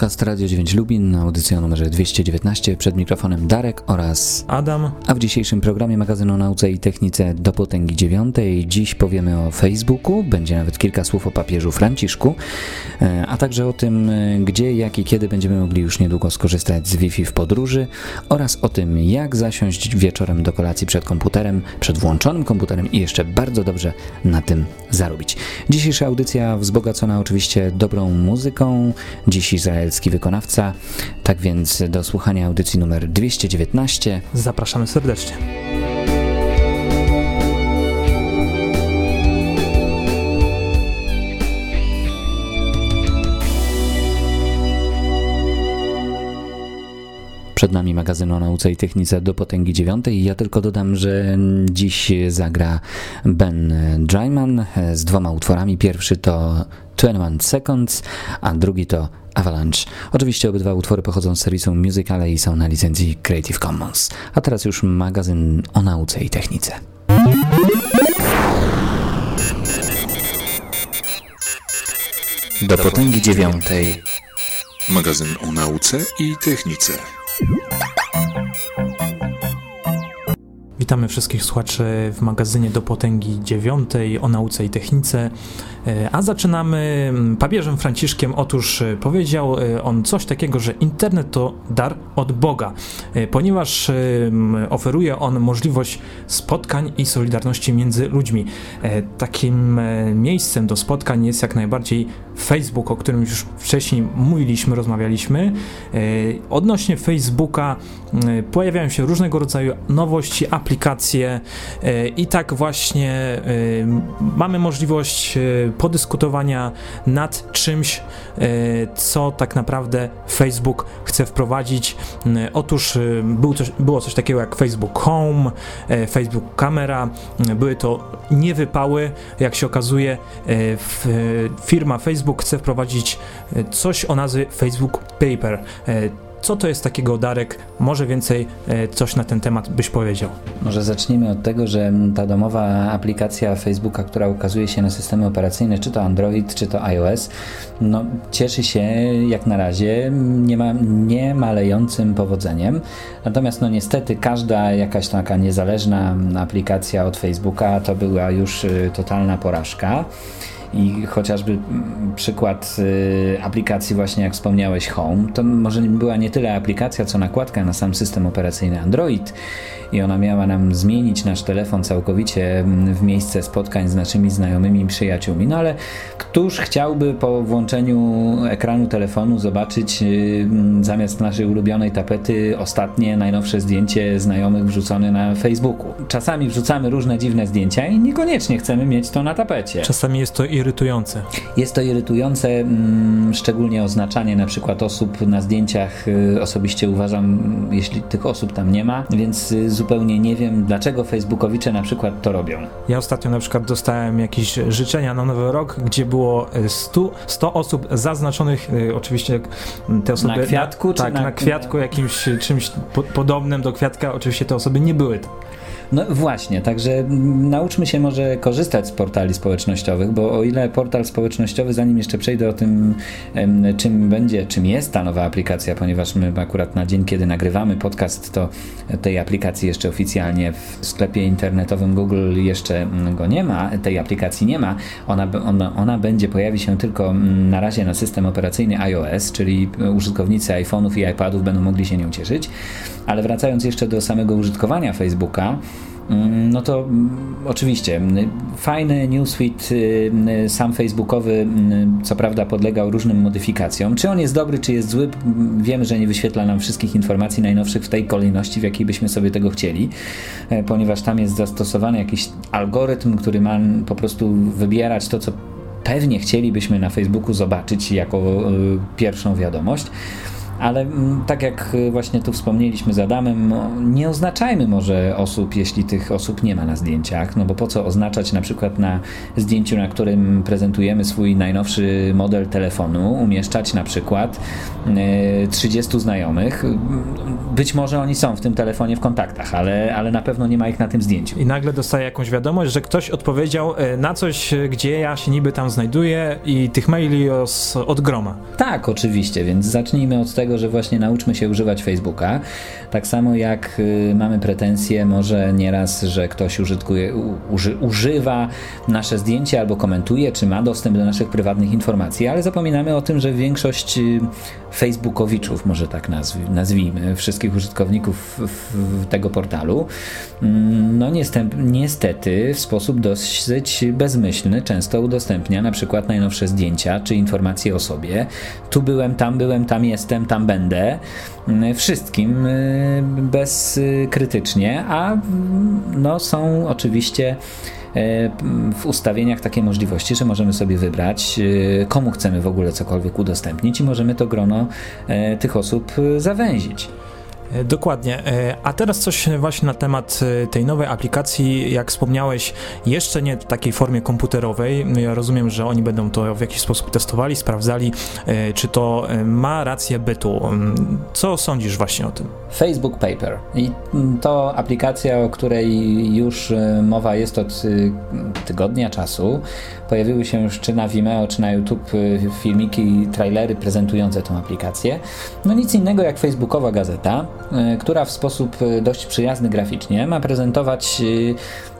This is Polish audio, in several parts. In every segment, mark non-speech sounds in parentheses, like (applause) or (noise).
podcast Radio 9 Lubin, audycja numerze 219, przed mikrofonem Darek oraz Adam. A w dzisiejszym programie magazynu Nauce i Technice do potęgi 9 dziś powiemy o Facebooku, będzie nawet kilka słów o papieżu Franciszku, e, a także o tym, e, gdzie, jak i kiedy będziemy mogli już niedługo skorzystać z Wi-Fi w podróży oraz o tym, jak zasiąść wieczorem do kolacji przed komputerem, przed włączonym komputerem i jeszcze bardzo dobrze na tym zarobić. Dzisiejsza audycja wzbogacona oczywiście dobrą muzyką, dziś wykonawca. Tak więc do słuchania audycji numer 219. Zapraszamy serdecznie. Przed nami magazyn o nauce i technice do potęgi dziewiątej. Ja tylko dodam, że dziś zagra Ben Dryman z dwoma utworami. Pierwszy to 21 Seconds, a drugi to Avalanche. Oczywiście obydwa utwory pochodzą z serwisu Musicale i są na licencji Creative Commons. A teraz już magazyn o nauce i technice. Do potęgi dziewiątej. Magazyn o nauce i technice. Witamy wszystkich słuchaczy w magazynie do potęgi dziewiątej o nauce i technice. E, a zaczynamy mm, papieżem Franciszkiem. Otóż e, powiedział e, on coś takiego, że internet to dar od Boga, ponieważ oferuje on możliwość spotkań i solidarności między ludźmi. Takim miejscem do spotkań jest jak najbardziej Facebook, o którym już wcześniej mówiliśmy, rozmawialiśmy. Odnośnie Facebooka pojawiają się różnego rodzaju nowości, aplikacje i tak właśnie mamy możliwość podyskutowania nad czymś, e, co tak naprawdę Facebook chce wprowadzić. E, otóż e, był coś, było coś takiego jak Facebook Home, Facebook Camera, były to niewypały, jak się okazuje, firma Facebook chce wprowadzić coś o nazwie Facebook Paper co to jest takiego Darek? Może więcej e, coś na ten temat byś powiedział? Może zacznijmy od tego, że ta domowa aplikacja Facebooka, która ukazuje się na systemy operacyjne, czy to Android, czy to iOS, no, cieszy się jak na razie nie, ma, nie malejącym powodzeniem. Natomiast no niestety każda jakaś taka niezależna aplikacja od Facebooka to była już y, totalna porażka. I chociażby mm, przykład y, aplikacji właśnie jak wspomniałeś Home, to może była nie tyle aplikacja, co nakładka na sam system operacyjny Android i ona miała nam zmienić nasz telefon całkowicie mm, w miejsce spotkań z naszymi znajomymi i przyjaciółmi. No ale któż chciałby po włączeniu ekranu telefonu zobaczyć y, mm, zamiast naszej ulubionej tapety ostatnie, najnowsze zdjęcie znajomych wrzucone na Facebooku? Czasami wrzucamy różne dziwne zdjęcia i niekoniecznie chcemy mieć to na tapecie. Czasami jest to irytujące. Jest to irytujące, mm, szczególnie oznaczanie na przykład osób na zdjęciach. Y, osobiście uważam, jeśli tych osób tam nie ma, więc zupełnie nie wiem, dlaczego Facebookowicze na przykład to robią. Ja ostatnio na przykład dostałem jakieś życzenia na Nowy Rok, gdzie było 100, 100 osób zaznaczonych, y, oczywiście te osoby... Na kwiatku? Na, tak, na... na kwiatku jakimś czymś po, podobnym do kwiatka, oczywiście te osoby nie były tam. No właśnie, także nauczmy się może korzystać z portali społecznościowych, bo o ile portal społecznościowy, zanim jeszcze przejdę o tym, czym będzie, czym jest ta nowa aplikacja, ponieważ my akurat na dzień, kiedy nagrywamy podcast, to tej aplikacji jeszcze oficjalnie w sklepie internetowym Google jeszcze go nie ma, tej aplikacji nie ma, ona, ona, ona będzie, pojawi się tylko na razie na system operacyjny iOS, czyli użytkownicy iPhone'ów i iPadów będą mogli się nią cieszyć, ale wracając jeszcze do samego użytkowania Facebooka, Mm, no to mm, oczywiście fajny newsfeed y, y, sam facebookowy co prawda podlegał różnym modyfikacjom. Czy on jest dobry, czy jest zły, wiemy, że nie wyświetla nam wszystkich informacji najnowszych w tej kolejności, w jakiej byśmy sobie tego chcieli, e, ponieważ tam jest zastosowany jakiś algorytm, który ma po prostu wybierać to, co pewnie chcielibyśmy na Facebooku zobaczyć jako pierwszą wiadomość. Ale mm, tak jak właśnie tu wspomnieliśmy z Adamem, no, nie oznaczajmy może osób, jeśli tych osób nie ma na zdjęciach, no bo po co oznaczać na przykład na zdjęciu, na którym prezentujemy swój najnowszy model telefonu, umieszczać na przykład 30 e, znajomych. Być może oni są w tym telefonie w kontaktach, ale, ale na pewno nie ma ich na tym zdjęciu. I nagle dostaje jakąś wiadomość, że ktoś odpowiedział e, na coś, gdzie ja się niby tam znajduję i tych maili od groma. Tak, oczywiście, więc zacznijmy od tego, że właśnie nauczmy się używać Facebooka. Tak samo jak y, mamy pretensje może nieraz, że ktoś użytkuje, uży, używa nasze zdjęcie albo komentuje, czy ma dostęp do naszych prywatnych informacji, ale zapominamy o tym, że większość y, Facebookowiczów, może tak nazwijmy, wszystkich użytkowników tego portalu, mm, no niestety, niestety w sposób dosyć bezmyślny często udostępnia na przykład najnowsze zdjęcia czy informacje o sobie. Tu byłem, tam byłem, tam jestem, tam będę. Mm, wszystkim y, bezkrytycznie, a mm, no, są oczywiście E, w ustawieniach takie możliwości, że możemy sobie wybrać, komu chcemy w ogóle cokolwiek udostępnić i możemy to grono tych osób zawęzić. E, dokładnie. E, a teraz coś właśnie na temat e, tej nowej aplikacji. Jak wspomniałeś, jeszcze nie w takiej formie komputerowej. Ja rozumiem, że oni będą to w jakiś sposób testowali, sprawdzali, czy to ma rację bytu. Mm, co sądzisz właśnie o tym? Facebook Paper. I to aplikacja, o której już mowa jest od tygodnia czasu. Pojawiły się już czy na Vimeo, czy na YouTube filmiki, trailery prezentujące tę aplikację. No nic innego jak facebookowa gazeta, E, która w sposób e, dość przyjazny graficznie ma prezentować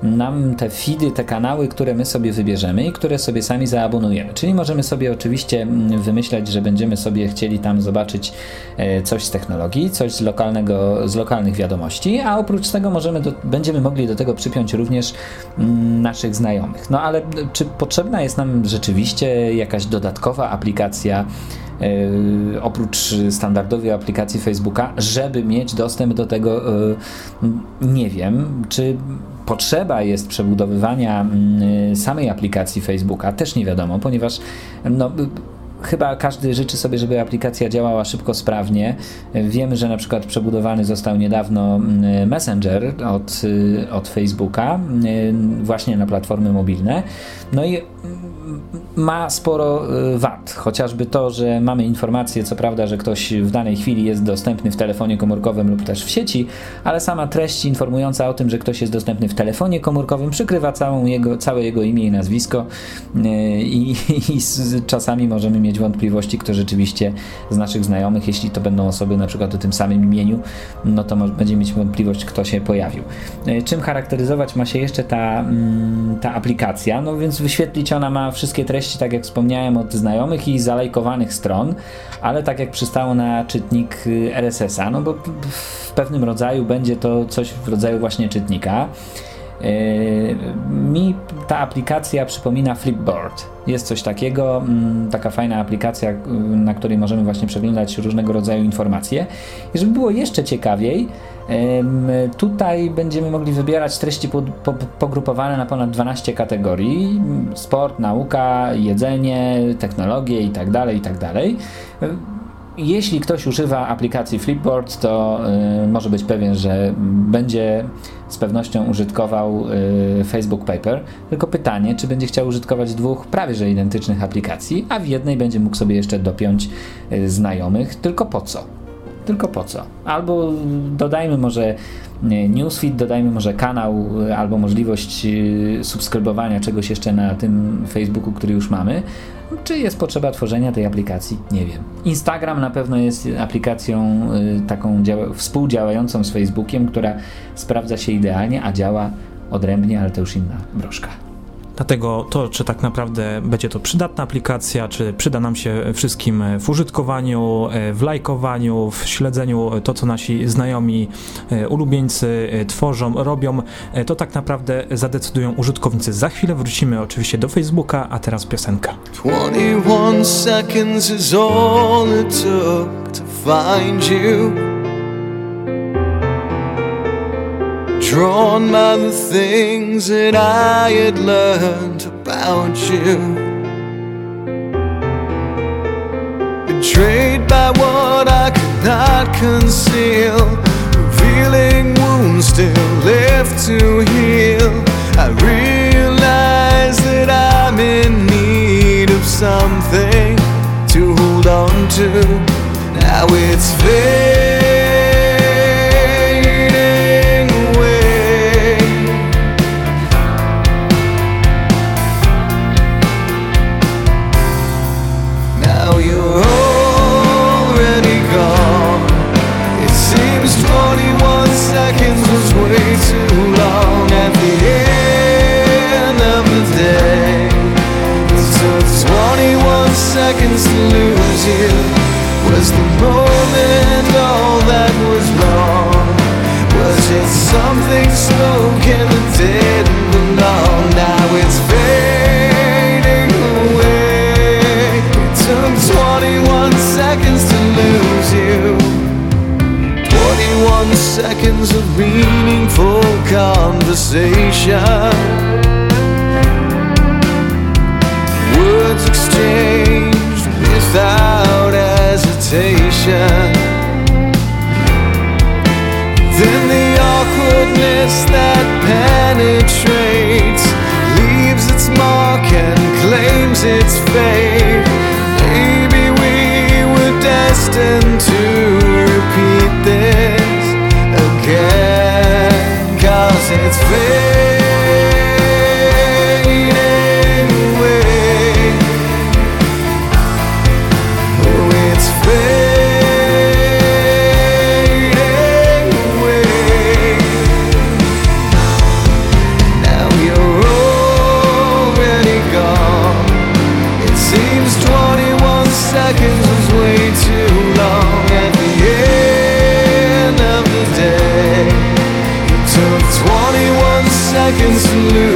nam te feedy, te kanały, które my sobie wybierzemy i które sobie sami zaabonujemy. Czyli możemy sobie oczywiście mm, wymyślać, że będziemy sobie chcieli tam zobaczyć coś z technologii, coś z, lokalnego, z lokalnych wiadomości, a oprócz tego możemy do, będziemy mogli do tego przypiąć również mm, naszych znajomych. No ale czy potrzebna jest nam rzeczywiście jakaś dodatkowa aplikacja? E, oprócz standardowej aplikacji Facebooka, żeby mieć dostęp do tego, e, nie wiem, czy potrzeba jest przebudowywania mm, samej aplikacji Facebooka, też nie wiadomo, ponieważ no, chyba każdy życzy sobie, żeby aplikacja działała szybko, sprawnie. Wiemy, że na przykład przebudowany został niedawno mm, Messenger od, y, od Facebooka, y, właśnie na platformy mobilne. No i ma sporo y, wad, chociażby to, że mamy informację, co prawda, że ktoś w danej chwili jest dostępny w telefonie komórkowym lub też w sieci, ale sama treść informująca o tym, że ktoś jest dostępny w telefonie komórkowym przykrywa całą jego, całe jego imię i nazwisko y, i, i, czasami możemy mieć wątpliwości, kto rzeczywiście z naszych znajomych, jeśli to będą osoby na przykład o tym samym imieniu, no to będziemy mieć wątpliwość, kto się pojawił. Y, czym charakteryzować ma się jeszcze ta, mm, ta aplikacja? No więc wyświetlić ona ma wszystkie treści, tak jak wspomniałem, od znajomych i zalajkowanych stron, ale tak jak przystało na czytnik y, RSS-a, no bo w pewnym rodzaju będzie to coś w rodzaju właśnie czytnika. Yy, mi ta aplikacja przypomina Flipboard. Jest coś takiego, mm, taka fajna aplikacja, y, na której możemy właśnie przeglądać różnego rodzaju informacje. I żeby było jeszcze ciekawiej, Tutaj będziemy mogli wybierać treści pogrupowane na ponad 12 kategorii: sport, nauka, jedzenie, technologie itd. Tak itd. Tak jeśli ktoś używa aplikacji Flipboard, to y, może być pewien, że będzie z pewnością użytkował y, Facebook Paper. Tylko pytanie, czy będzie chciał użytkować dwóch prawie że identycznych aplikacji, a w jednej będzie mógł sobie jeszcze dopiąć y, znajomych. Tylko po co? Tylko po co? Albo dodajmy może newsfeed, dodajmy może kanał, albo możliwość subskrybowania czegoś jeszcze na tym Facebooku, który już mamy. Czy jest potrzeba tworzenia tej aplikacji? Nie wiem. Instagram na pewno jest aplikacją y, taką współdziałającą z Facebookiem, która sprawdza się idealnie, a działa odrębnie, ale to już inna broszka. Dlatego to, czy tak naprawdę będzie to przydatna aplikacja, czy przyda nam się wszystkim w użytkowaniu, e, w lajkowaniu, w śledzeniu to, co nasi znajomi, e, ulubieńcy e, tworzą, robią, to tak naprawdę zadecydują użytkownicy. Za chwilę wrócimy oczywiście do Facebooka, a teraz piosenka. 21 seconds is all it took to find you drawn by the things that I had learned about you. Betrayed by what I could not conceal, revealing wounds still left to heal. I realize that I'm in need of something to hold on to. Now it's fading belong? Now it's fading away. Took 21 seconds to lose you. 21 seconds of meaningful conversation. Words exchanged without hesitation. Then the awkwardness that penetrates leaves its mark and claims its fate. Maybe we were destined to repeat this again, cause it's fading seconds to lose you.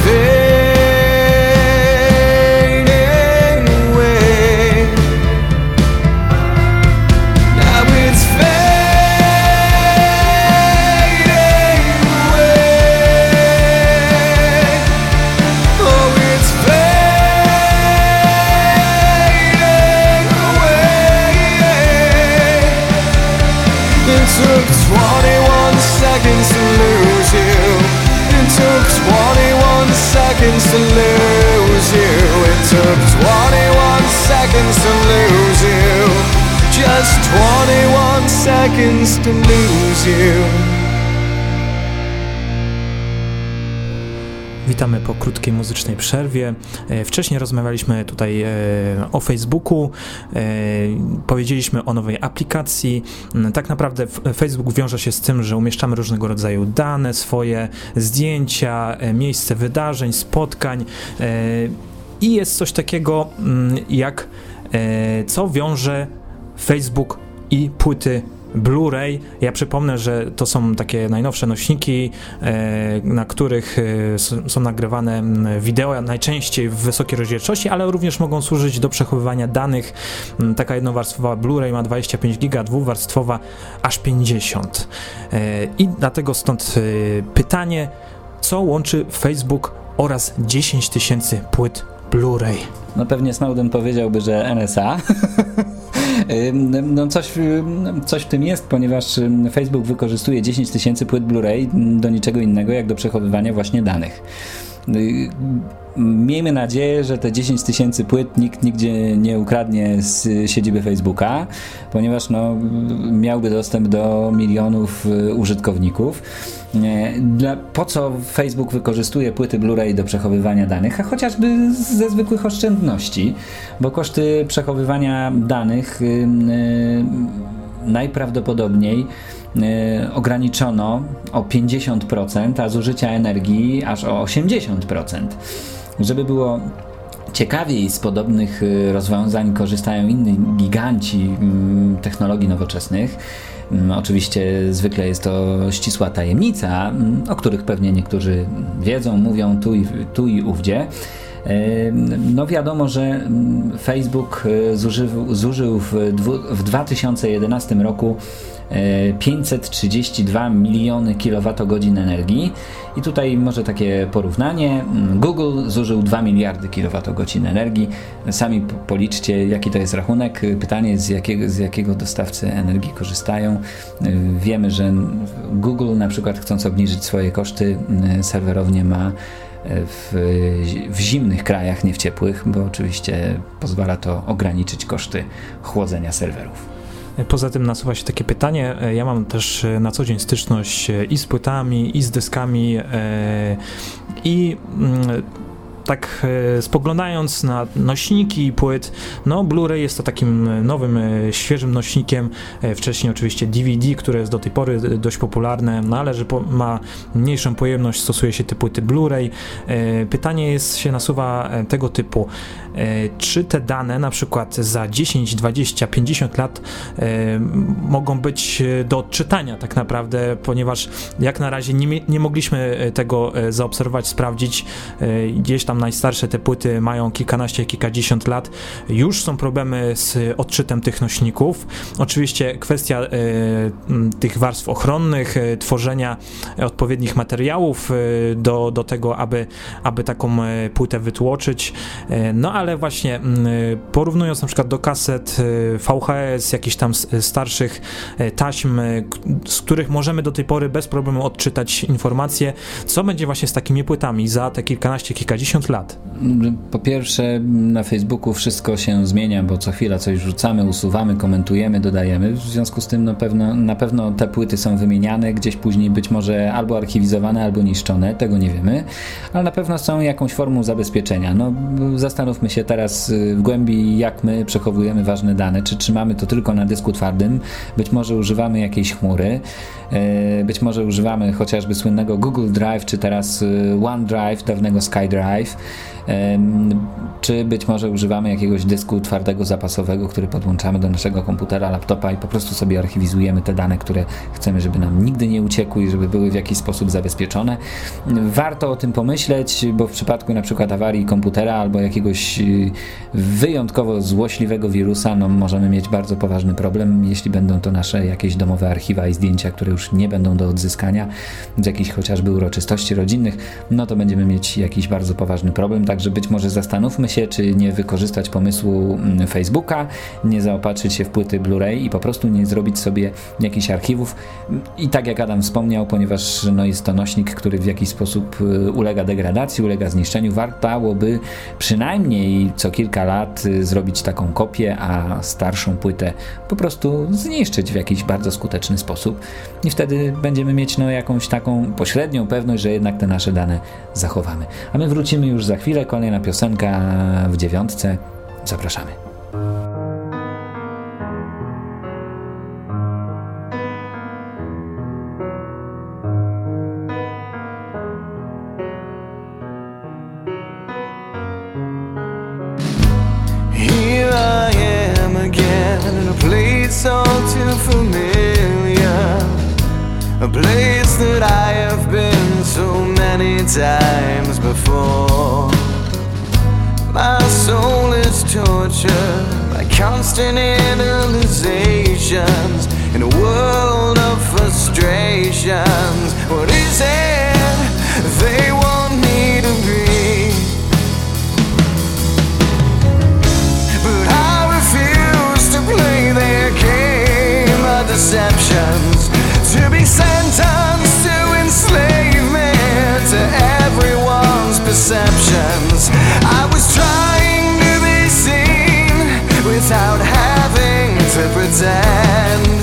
stay Witamy po krótkiej muzycznej przerwie. E, Wcześniej rozmawialiśmy tutaj e, o Facebooku, e, powiedzieliśmy o nowej aplikacji. Mm, Tak naprawdę Facebook wiąże się z tym, że umieszczamy różnego rodzaju dane swoje, zdjęcia, miejsce wydarzeń, spotkań i jest coś takiego mm, jak co wiąże Facebook i płyty Blu-ray. Ja przypomnę, że to są takie najnowsze nośniki, e, na których e, są nagrywane wideo, najczęściej w wysokiej rozdzielczości, ale również mogą służyć do przechowywania danych. Taka jednowarstwowa Blu-ray ma 25 giga, dwuwarstwowa aż 50. E, I dlatego stąd pytanie, co łączy Facebook oraz 10 tysięcy płyt Blu-ray? No pewnie Snowden powiedziałby, że NSA. (laughs) No coś, coś w tym jest, ponieważ Facebook wykorzystuje 10 tysięcy płyt Blu-ray do niczego innego, jak do przechowywania właśnie danych. Miejmy nadzieję, że te 10 tysięcy płyt nikt nigdzie nie ukradnie z siedziby Facebooka, ponieważ no, miałby dostęp do milionów y, użytkowników. Dla, po co Facebook wykorzystuje płyty Blu-ray do przechowywania danych? A chociażby ze zwykłych oszczędności, bo koszty przechowywania danych y, y, najprawdopodobniej y, ograniczono o 50%, a zużycia energii aż o 80%. Żeby było ciekawiej z podobnych y, rozwiązań korzystają inni giganci mm, technologii nowoczesnych. Mm, Oczywiście zwykle jest to ścisła tajemnica, mm, o których pewnie niektórzy wiedzą, mówią tu i, tu i ówdzie. Ym, No wiadomo, że Facebook y, zużył, zużył w, w 2011 roku 532 miliony kilowatogodzin energii i tutaj może takie porównanie. Mm, Google zużył 2 miliardy kilowatogodzin energii. Sami po- policzcie jaki to jest rachunek. Pytanie z jakiego, z jakiego dostawcy energii korzystają. Y, Wiemy, że Google na przykład chcąc obniżyć swoje koszty y, serwerownie ma w, w zimnych krajach, nie w ciepłych, bo oczywiście pozwala to ograniczyć koszty chłodzenia serwerów. Poza tym nasuwa się takie pytanie. e, Ja mam też e, na co dzień styczność e, i z płytami, i z dyskami, i mm, tak spoglądając na nośniki płyt, no Blu-ray jest to takim nowym, świeżym nośnikiem. Wcześniej oczywiście DVD, które jest do tej pory dość popularne, no ale że ma mniejszą pojemność, stosuje się te płyty Blu-ray. Pytanie jest, się nasuwa tego typu. E, Czy te dane na przykład za 10, 20, 50 lat e, mogą być e, do odczytania tak naprawdę, ponieważ jak na razie nie, nie mogliśmy tego zaobserwować, sprawdzić. Gdzieś tam najstarsze te płyty mają kilkanaście, kilkadziesiąt lat. Już są problemy z odczytem tych nośników. Oczywiście kwestia tych warstw ochronnych, tworzenia odpowiednich materiałów do, do tego, aby, aby taką płytę wytłoczyć. No ale właśnie mm, porównując na przykład do kaset e, VHS, jakichś tam s- starszych taśm, z których możemy do tej pory bez problemu odczytać informacje, co będzie właśnie z takimi płytami za te kilkanaście, kilkadziesiąt lat. Po pierwsze, na Facebooku wszystko się zmienia, bo co chwila coś rzucamy, usuwamy, komentujemy, dodajemy. W związku z tym no pewno, na pewno te płyty są wymieniane, gdzieś później być może albo archiwizowane, albo niszczone, tego nie wiemy, ale na pewno są jakąś formą zabezpieczenia. No, zastanówmy się teraz y, w głębi, jak my przechowujemy ważne dane. Czy trzymamy to tylko na dysku twardym, być może używamy jakiejś chmury, y, być może używamy chociażby słynnego Google Drive, czy teraz y, OneDrive, dawnego SkyDrive. Czy być może używamy jakiegoś dysku twardego zapasowego, który podłączamy do naszego komputera, laptopa i po prostu sobie archiwizujemy te dane, które chcemy, żeby nam nigdy nie uciekły i żeby były w jakiś sposób zabezpieczone. Warto o tym pomyśleć, bo w przypadku na przykład awarii komputera albo jakiegoś wyjątkowo złośliwego wirusa, no możemy mieć bardzo poważny problem, jeśli będą to nasze jakieś domowe archiwa i zdjęcia, które już nie będą do odzyskania z jakichś chociażby uroczystości rodzinnych, no to będziemy mieć jakiś bardzo poważny problem, także być może zastanówmy się, czy nie wykorzystać pomysłu mm, Facebooka, nie zaopatrzyć się w płyty Blu-ray i po prostu nie zrobić sobie jakichś archiwów. I tak jak Adam wspomniał, ponieważ no, jest to nośnik, który w jakiś sposób y, ulega degradacji, ulega zniszczeniu, wartałoby przynajmniej co kilka lat y, zrobić taką kopię, a starszą płytę po prostu zniszczyć w jakiś bardzo skuteczny sposób. I wtedy będziemy mieć no, jakąś taką pośrednią pewność, że jednak te nasze dane zachowamy. A my wrócimy już za chwilę. Kolejna piosenka w dziewiątce. Zapraszamy. Place that I have been so many times before. My soul is tortured by constant analyzations in a world of frustrations. What is it deceptions. I was trying to be seen without having to pretend.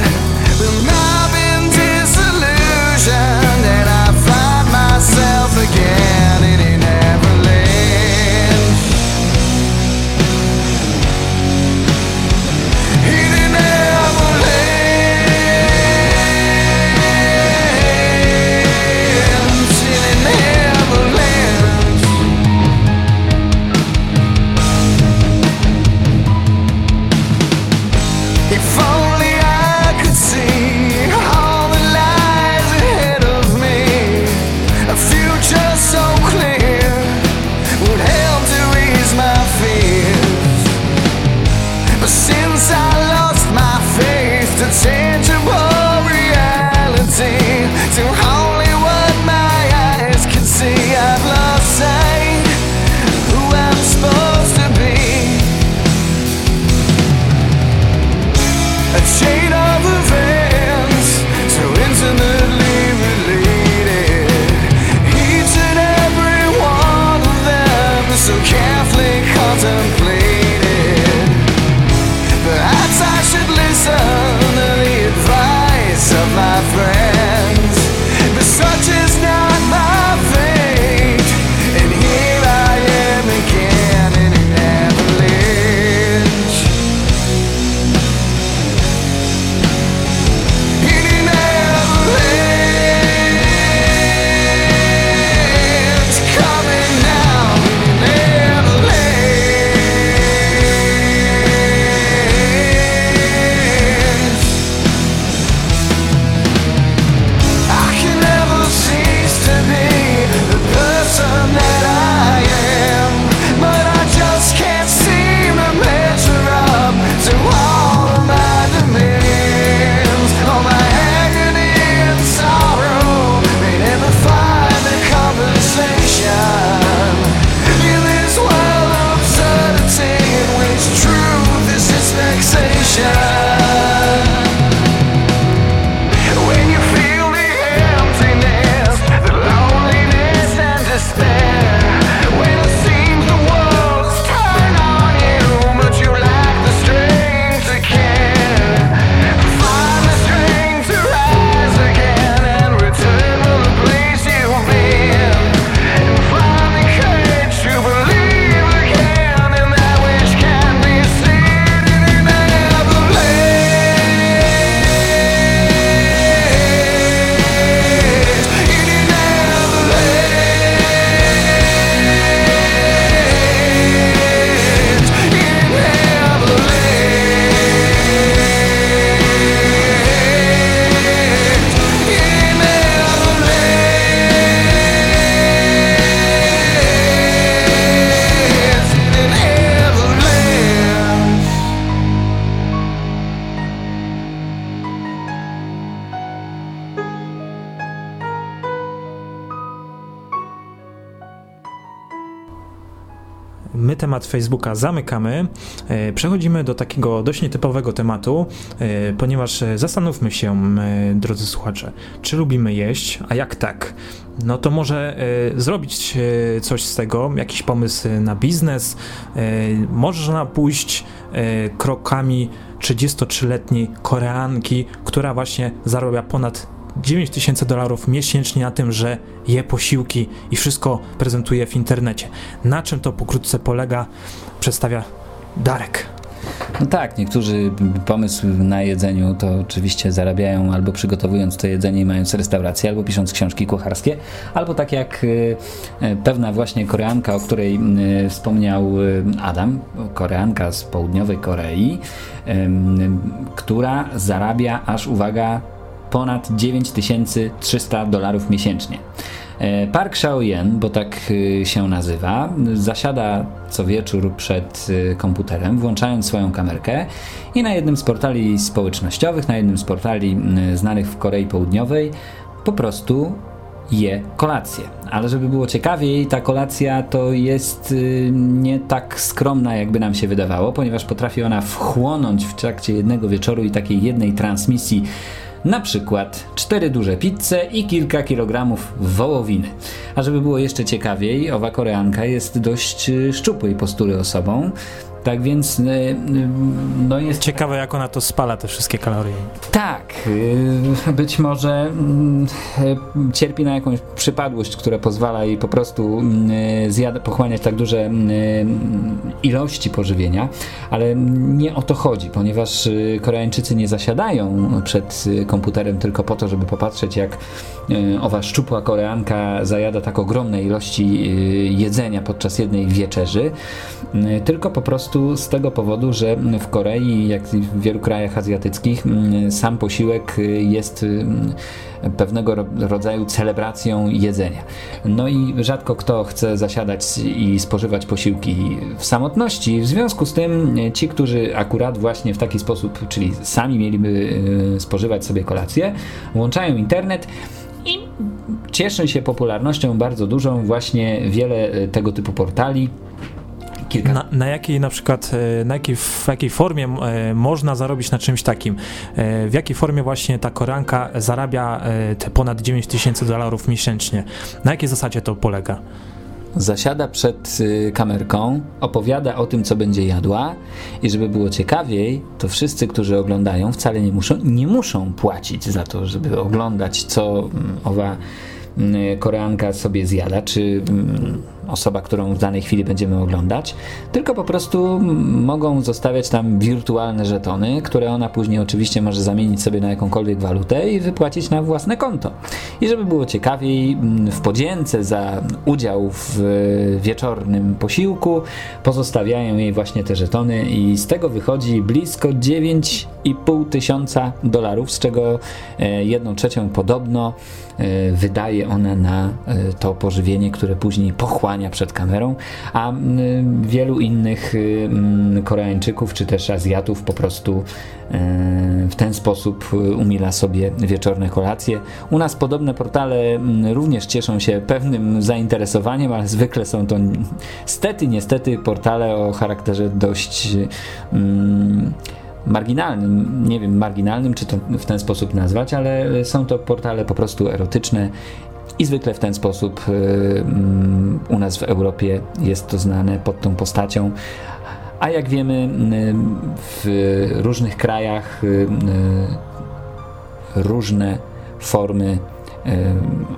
Temat Facebooka zamykamy. E, Przechodzimy do takiego dość nietypowego tematu, e, ponieważ e, zastanówmy się, drodzy słuchacze, czy lubimy jeść, a jak tak? No to może zrobić coś z tego, jakiś pomysł na biznes. Można pójść krokami 33-letniej Koreanki, która właśnie zarabia ponad 9 tysięcy dolarów miesięcznie na tym, że je posiłki i wszystko prezentuje w internecie. Na czym to pokrótce polega, przedstawia Darek. No tak, niektórzy pomysł na jedzeniu to oczywiście zarabiają albo przygotowując to jedzenie i mając restaurację, albo pisząc książki kucharskie, albo tak jak y, y, pewna właśnie Koreanka, o której y, wspomniał Adam, Koreanka z południowej Korei, która zarabia aż, uwaga, ponad 9300 dolarów miesięcznie. E, Park Xiaoyen, bo tak y, się nazywa, zasiada co wieczór przed y, komputerem, włączając swoją kamerkę i na jednym z portali społecznościowych, na jednym z portali y, znanych w Korei Południowej, po prostu je kolację. Ale żeby było ciekawiej, ta kolacja to jest nie tak skromna, jakby nam się wydawało, ponieważ potrafi ona wchłonąć w trakcie jednego wieczoru i takiej jednej transmisji Na przykład cztery duże pizze i kilka kilogramów wołowiny. A żeby było jeszcze ciekawiej, owa koreanka jest dość y, szczupłej postury osobą. Tak więc y, y, no jest Ciekawe, jak ona to spala, te wszystkie kalorie. tak, y, być może mm, cierpi na jakąś przypadłość, która pozwala jej po prostu zjada, pochłaniać tak duże y, ilości pożywienia, ale nie o to chodzi, ponieważ Koreańczycy nie zasiadają przed komputerem tylko po to, żeby popatrzeć jak owa szczupła Koreanka zajada tak ogromne ilości jedzenia podczas jednej wieczerzy, tylko po prostu z tego powodu, że w Korei, jak i w wielu krajach azjatyckich, mm, sam posiłek y, jest y, pewnego ro- rodzaju celebracją jedzenia. No i rzadko kto chce zasiadać i spożywać posiłki w samotności. W związku z tym y, ci, którzy akurat właśnie w taki sposób, czyli sami mieliby y, spożywać sobie kolację, włączają internet i cieszy się popularnością bardzo dużą właśnie wiele tego typu portali. Kilka Na, na jakiej na przykład, e, na jakiej, w jakiej formie e, można zarobić na czymś takim? E, W jakiej formie właśnie ta koranka zarabia te ponad 9 tysięcy dolarów miesięcznie? Na jakiej zasadzie to polega? zasiada przed y, kamerką, opowiada o tym, co będzie jadła i żeby było ciekawiej, to wszyscy, którzy oglądają, wcale nie muszą, nie muszą płacić za to, żeby oglądać, co mm, owa mm, Koreanka sobie zjada, czy mm, osoba, którą w danej chwili będziemy oglądać, tylko po prostu mogą zostawiać tam wirtualne żetony, które ona później oczywiście może zamienić sobie na jakąkolwiek walutę i wypłacić na własne konto. I żeby było ciekawiej, mm, w podzięce za udział w e, wieczornym posiłku pozostawiają jej właśnie te żetony i z tego wychodzi blisko 9,5 tysiąca dolarów, z czego e, jedną trzecią podobno e, wydaje ona na to pożywienie, które później pochłania przed kamerą, a wielu innych y, Koreańczyków czy też Azjatów po prostu e, w ten sposób y, umila sobie wieczorne kolacje. U nas podobne portale również cieszą się pewnym zainteresowaniem, ale zwykle są to stety, niestety portale o charakterze dość mm, marginalnym, nie wiem marginalnym, czy to w ten sposób nazwać, ale są to portale po prostu erotyczne i zwykle w ten sposób y, mm, u nas w Europie jest to znane pod tą postacią. A jak wiemy, y, w różnych krajach y, różne formy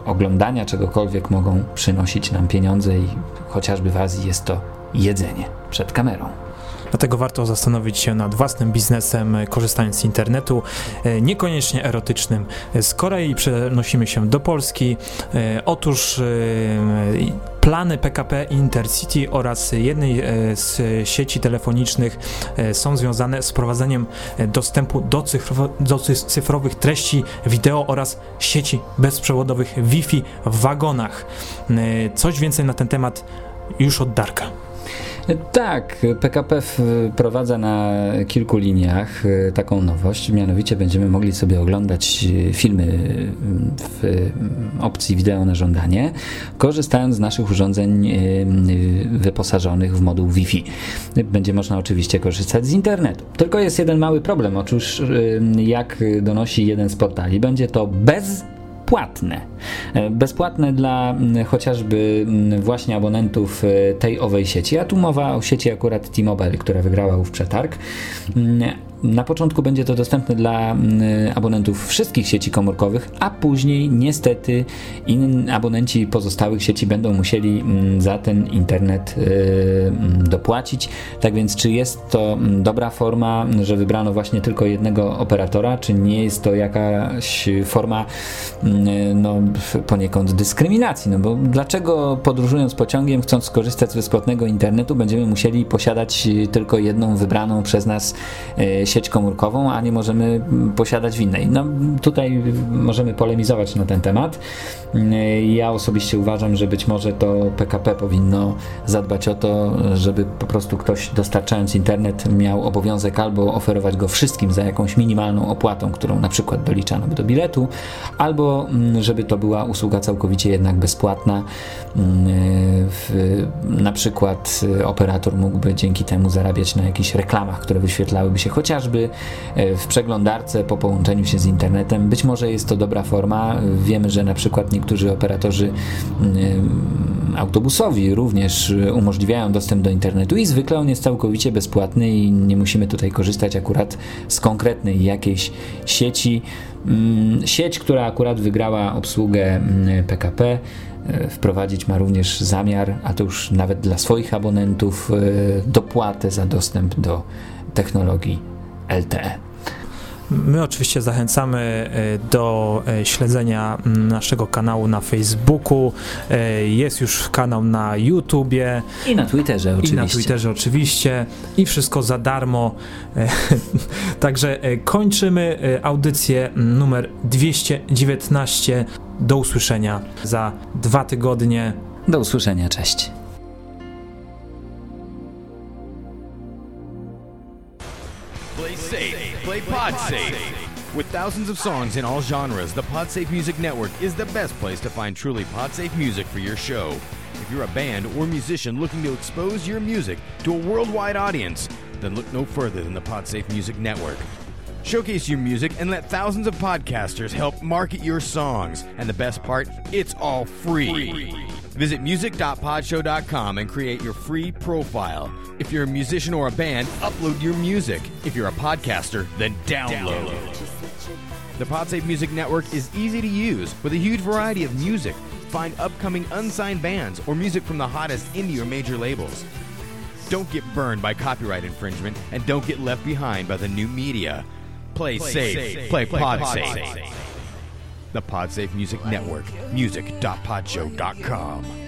oglądania czegokolwiek mogą przynosić nam pieniądze i chociażby w Azji jest to jedzenie przed kamerą. Dlatego warto zastanowić się nad własnym biznesem, e, korzystając z internetu, e, niekoniecznie erotycznym. E, Z Korei przenosimy się do Polski. Otóż plany PKP Intercity oraz jednej z sieci telefonicznych są związane z prowadzeniem dostępu do, do cy- cyfrowych treści wideo oraz sieci bezprzewodowych Wi-Fi w wagonach. Coś więcej na ten temat już od Darka. Tak, PKP wprowadza na kilku liniach y, taką nowość, mianowicie będziemy mogli sobie oglądać y, filmy y, w opcji wideo na żądanie, korzystając z naszych urządzeń wyposażonych w moduł Wi-Fi. Będzie można oczywiście korzystać z internetu. Tylko jest jeden mały problem, otóż jak donosi jeden z portali, będzie to bez płatne. E, Bezpłatne dla mm, chociażby mm, właśnie abonentów e, tej owej sieci, a tu mowa o sieci akurat T-Mobile, która wygrała ów przetarg. Na początku będzie to dostępne dla mm, abonentów wszystkich sieci komórkowych, a później niestety inni abonenci pozostałych sieci będą musieli mm, za ten internet e, mm, dopłacić. Tak więc czy jest to dobra forma, że wybrano właśnie tylko jednego operatora, czy nie jest to jakaś forma no, poniekąd dyskryminacji? No bo dlaczego podróżując pociągiem, chcąc skorzystać z bezpłatnego internetu, będziemy musieli posiadać y, tylko jedną wybraną przez nas e, sieć komórkową, a nie możemy mm, posiadać w innej? No tutaj możemy polemizować na ten temat. E, Ja osobiście uważam, że być może to PKP powinno zadbać o to, żeby po prostu ktoś dostarczając internet miał obowiązek albo oferować go wszystkim za jakąś minimalną opłatą, którą na przykład doliczano by do biletu, albo mm, żeby to była usługa całkowicie jednak bezpłatna, mm, na przykład operator mógłby dzięki temu zarabiać na jakichś reklamach, które wyświetlałyby się chociażby w przeglądarce po połączeniu się z internetem. Być może jest to dobra forma. Wiemy, że na przykład niektórzy operatorzy autobusowi również umożliwiają dostęp do internetu i zwykle on jest całkowicie bezpłatny i nie musimy tutaj korzystać akurat z konkretnej jakiejś sieci. Mm, sieć, która akurat wygrała obsługę PKP, mm, e, wprowadzić ma również zamiar, a to już nawet dla swoich abonentów, e, dopłatę za dostęp do technologii LTE. My oczywiście zachęcamy e, do e, śledzenia naszego kanału na Facebooku. E, jest już kanał na YouTubie. I na Twitterze oczywiście. I na Twitterze oczywiście. I wszystko za darmo. (laughs) Także kończymy audycję numer 219. Do usłyszenia za dwa tygodnie. Do usłyszenia, cześć. PodSafe. With thousands of songs in all genres, the PodSafe Music Network is the best place to find truly PodSafe music for your show. If you're a band or musician looking to expose your music to a worldwide audience, then look no further than the PodSafe Music Network. Showcase your music and let thousands of podcasters help market your songs. And the best part, it's all free. free. Visit music.podshow.com and create your free profile. If you're a musician or a band, upload your music. If you're a podcaster, then download. The PodSafe Music Network is easy to use with a huge variety of music. Find upcoming unsigned bands or music from the hottest indie or major labels. Don't get burned by copyright infringement and don't get left behind by the new media. Play, play safe, safe, play, play PodSafe. Pod the PodSafe Music Network, music.podshow.com.